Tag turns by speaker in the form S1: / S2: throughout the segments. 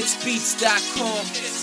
S1: Blitzbeats.com.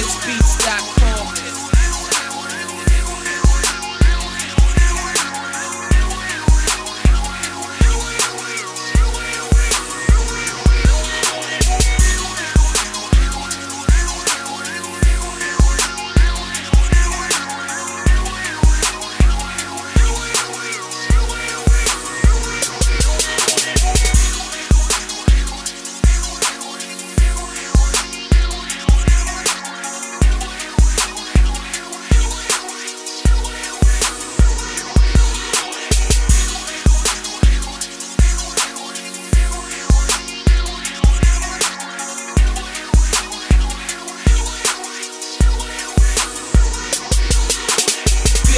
S1: Blitzbeats.com.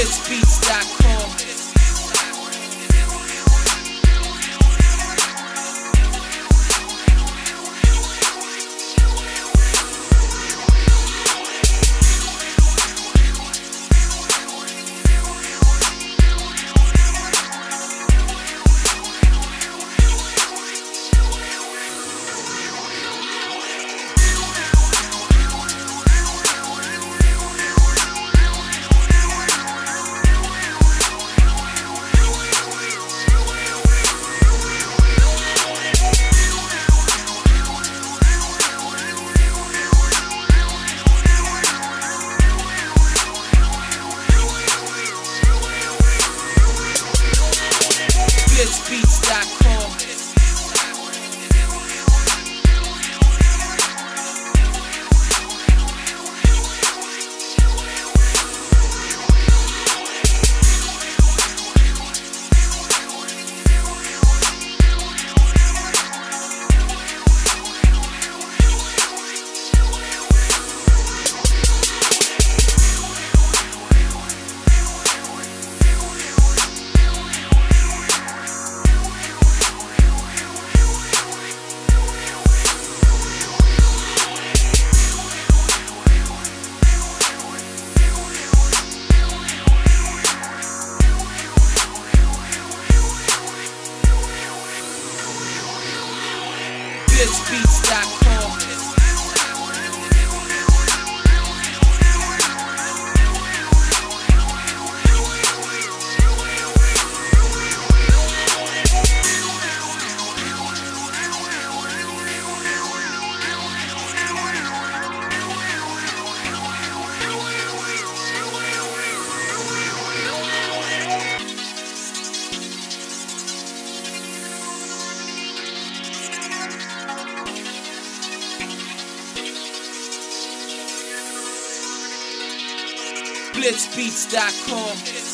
S1: Spitz Beats.com. Blitzbeats.com. Blitzbeats.com. Blitzbeats.com. Blitzbeats.com.